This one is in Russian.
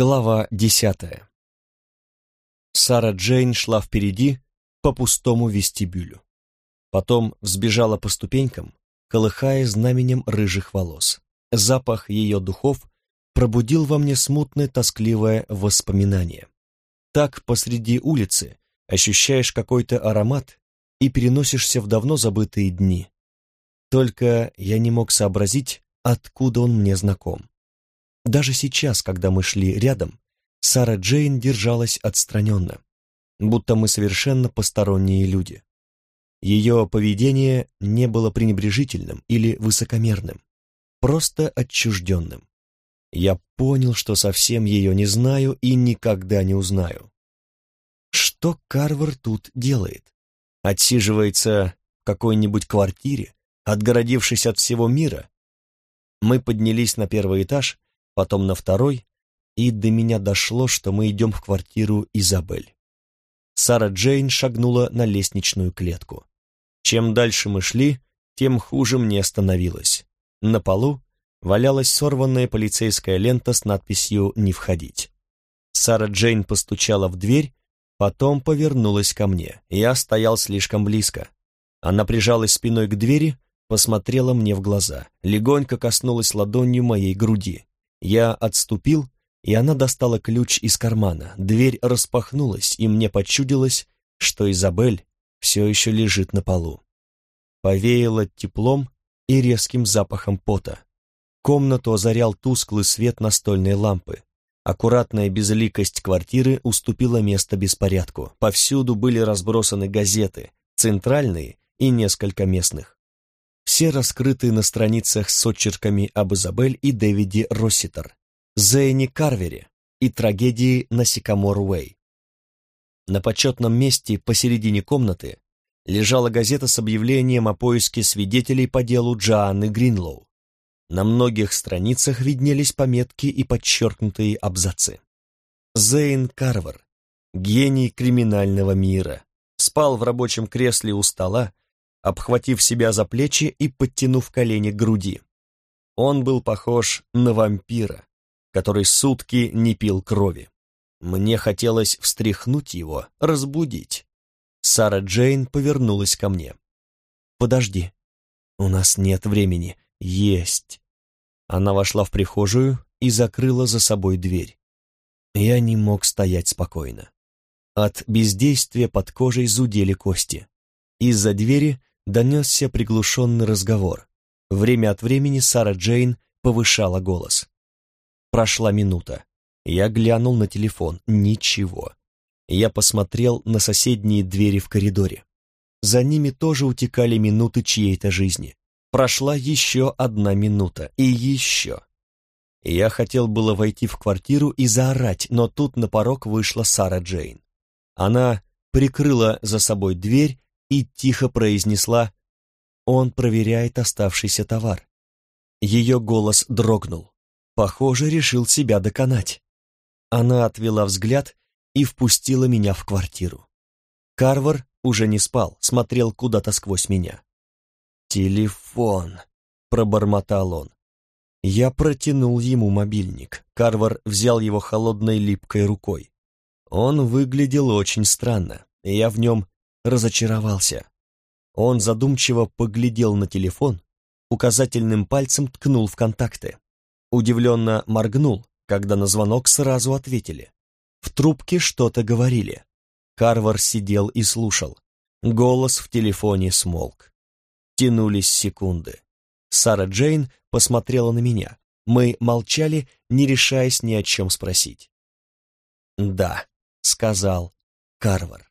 Глава десятая. Сара Джейн шла впереди по пустому вестибюлю. Потом взбежала по ступенькам, колыхая знаменем рыжих волос. Запах ее духов пробудил во мне смутное тоскливое воспоминание. Так посреди улицы ощущаешь какой-то аромат и переносишься в давно забытые дни. Только я не мог сообразить, откуда он мне знаком. Даже сейчас, когда мы шли рядом, Сара Джейн держалась отстраненно, будто мы совершенно посторонние люди. Ее поведение не было пренебрежительным или высокомерным, просто отчужденным. Я понял, что совсем ее не знаю и никогда не узнаю. Что Карвер тут делает? Отсиживается в какой-нибудь квартире, отгородившись от всего мира? Мы поднялись на первый этаж потом на второй, и до меня дошло, что мы идем в квартиру Изабель. Сара Джейн шагнула на лестничную клетку. Чем дальше мы шли, тем хуже мне становилось. На полу валялась сорванная полицейская лента с надписью «Не входить». Сара Джейн постучала в дверь, потом повернулась ко мне. Я стоял слишком близко. Она прижалась спиной к двери, посмотрела мне в глаза, легонько коснулась ладонью моей груди. Я отступил, и она достала ключ из кармана. Дверь распахнулась, и мне почудилось, что Изабель все еще лежит на полу. Повеяло теплом и резким запахом пота. Комнату озарял тусклый свет настольной лампы. Аккуратная безликость квартиры уступила место беспорядку. Повсюду были разбросаны газеты, центральные и несколько местных все раскрыты на страницах с очерками об Изабель и Дэвиде Росситер, Зейне Карвере и трагедии на Сикамор-Уэй. На почетном месте посередине комнаты лежала газета с объявлением о поиске свидетелей по делу Джоанны Гринлоу. На многих страницах виднелись пометки и подчеркнутые абзацы. Зейн Карвер, гений криминального мира, спал в рабочем кресле у стола, обхватив себя за плечи и подтянув колени к груди. Он был похож на вампира, который сутки не пил крови. Мне хотелось встряхнуть его, разбудить. Сара Джейн повернулась ко мне. «Подожди, у нас нет времени. Есть». Она вошла в прихожую и закрыла за собой дверь. Я не мог стоять спокойно. От бездействия под кожей зудели кости. Из-за двери донесся приглушенный разговор. Время от времени Сара Джейн повышала голос. Прошла минута. Я глянул на телефон. Ничего. Я посмотрел на соседние двери в коридоре. За ними тоже утекали минуты чьей-то жизни. Прошла еще одна минута. И еще. Я хотел было войти в квартиру и заорать, но тут на порог вышла Сара Джейн. Она прикрыла за собой дверь и тихо произнесла «Он проверяет оставшийся товар». Ее голос дрогнул. Похоже, решил себя доконать. Она отвела взгляд и впустила меня в квартиру. Карвар уже не спал, смотрел куда-то сквозь меня. «Телефон», — пробормотал он. Я протянул ему мобильник. Карвар взял его холодной липкой рукой. Он выглядел очень странно, я в нем разочаровался. Он задумчиво поглядел на телефон, указательным пальцем ткнул в контакты. Удивленно моргнул, когда на звонок сразу ответили. В трубке что-то говорили. Карвар сидел и слушал. Голос в телефоне смолк. Тянулись секунды. Сара Джейн посмотрела на меня. Мы молчали, не решаясь ни о чем спросить. «Да», — сказал Карвар.